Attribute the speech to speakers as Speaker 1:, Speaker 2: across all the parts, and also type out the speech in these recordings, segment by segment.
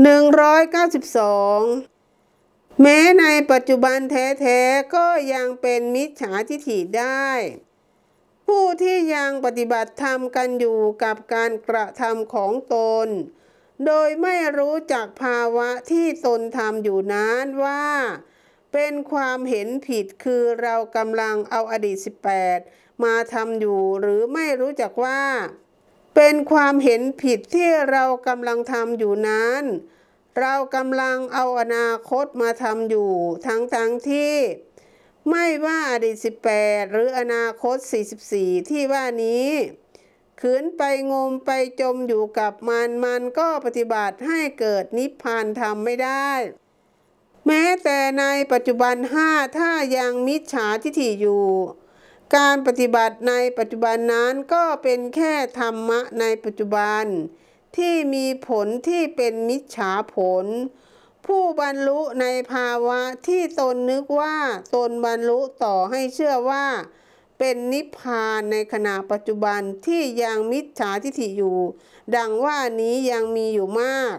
Speaker 1: 192 แม้ในปัจจุบันแท้ๆก็ยังเป็นมิจฉาทิฐิได้ ผู้ที่ยังปฏิบัติธรรมกันอยู่กับการกระทำของตน โดยไม่รู้จักภาวะที่ตนทำอยู่นั้นว่า เป็นความเห็นผิดคือเรากำลังเอาอดีต 18 มาทำอยู่หรือไม่รู้จักว่า เป็นความเห็นผิดที่เรากำลังทำอยู่นั้น เรากำลังเอาอนาคตมาทำอยู่ ทั้งทั้งๆที่ ไม่ว่าอดีต 18 หรืออนาคต 44 ที่ว่านี้ขืนไปงมไปจมอยู่กับมันมันก็ปฏิบัติให้เกิดนิพพานธรรมไม่ได้ แม้แต่ในปัจจุบันห้าถ้ายังมิจฉาทิฐิอยู่ การปฏิบัติในปัจจุบันนั้นก็เป็นแค่ธรรมะในปัจจุบัน ที่มีผลที่เป็นมิจฉาผล ผู้บรรลุในภาวะที่ตนนึกว่าตนบรรลุต่อให้เชื่อว่า เป็นนิพพานในขณะปัจจุบันที่ยังมิจฉาทิฏฐิอยู่ ดังว่านี้ยังมีอยู่มาก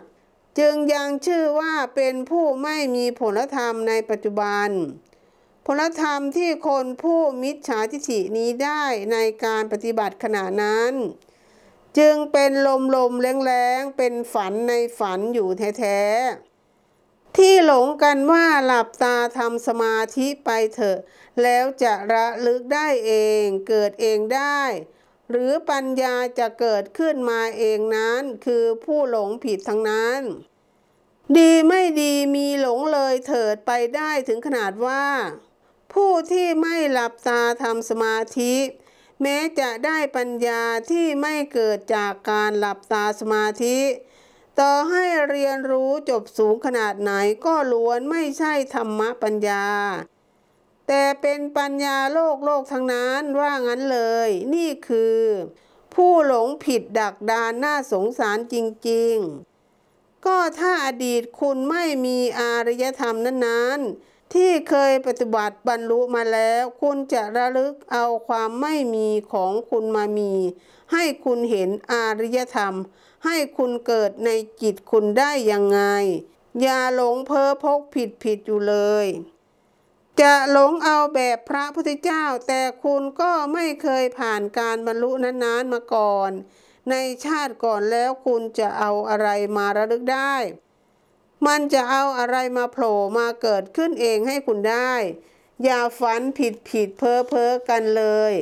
Speaker 1: จึงยังชื่อว่าเป็นผู้ไม่มีผลธรรมในปัจจุบัน ผลธรรมที่คนผู้มิจฉาทิฐินี้ได้ในการปฏิบัติขณะนั้น จึงเป็นลมลมๆแรงๆเป็นฝันในฝันอยู่แท้ๆที่หลงกันว่าหลับตาทำสมาธิไปเถอะ แล้วจะระลึกได้เองเกิดเองได้ หรือปัญญาจะเกิดขึ้นมาเองนั้นคือผู้หลงผิดทั้งนั้นดีไม่ดีมีหลงเลยเถิดไปได้ถึงขนาดว่า ผู้ที่ไม่หลับตาทำสมาธิ แม้จะได้ปัญญาที่ไม่เกิดจากการหลับตาสมาธิ ต่อให้เรียนรู้จบสูงขนาดไหนก็ล้วนไม่ใช่ธรรมะปัญญา แต่เป็นปัญญาโลกโลกทั้งนั้นว่างั้นเลย นี่คือ ผู้หลงผิดดักดานน่าสงสารจริง ๆ ก็ถ้าอดีตคุณไม่มีอารยธรรมนั้นๆ ที่เคยปฏิบัติบรรลุมาแล้ว คุณจะระลึกเอาความไม่มีของคุณมามี ให้คุณเห็นอารยธรรม ให้คุณเกิดในจิตคุณได้ยังไง อย่าหลงเพ้อพกผิดผิดอยู่เลย จะหลงเอาแบบพระพุทธเจ้า แต่คุณก็ไม่เคยผ่านการบรรลุนั้นๆมาก่อน ในชาติก่อนแล้วคุณจะเอาอะไรมาระลึกได้ มันจะเอาอะไรมาโผล่มาเกิดขึ้นเองให้คุณได้ อย่าฝันผิดผิดเพ้อเพ้อกันเลย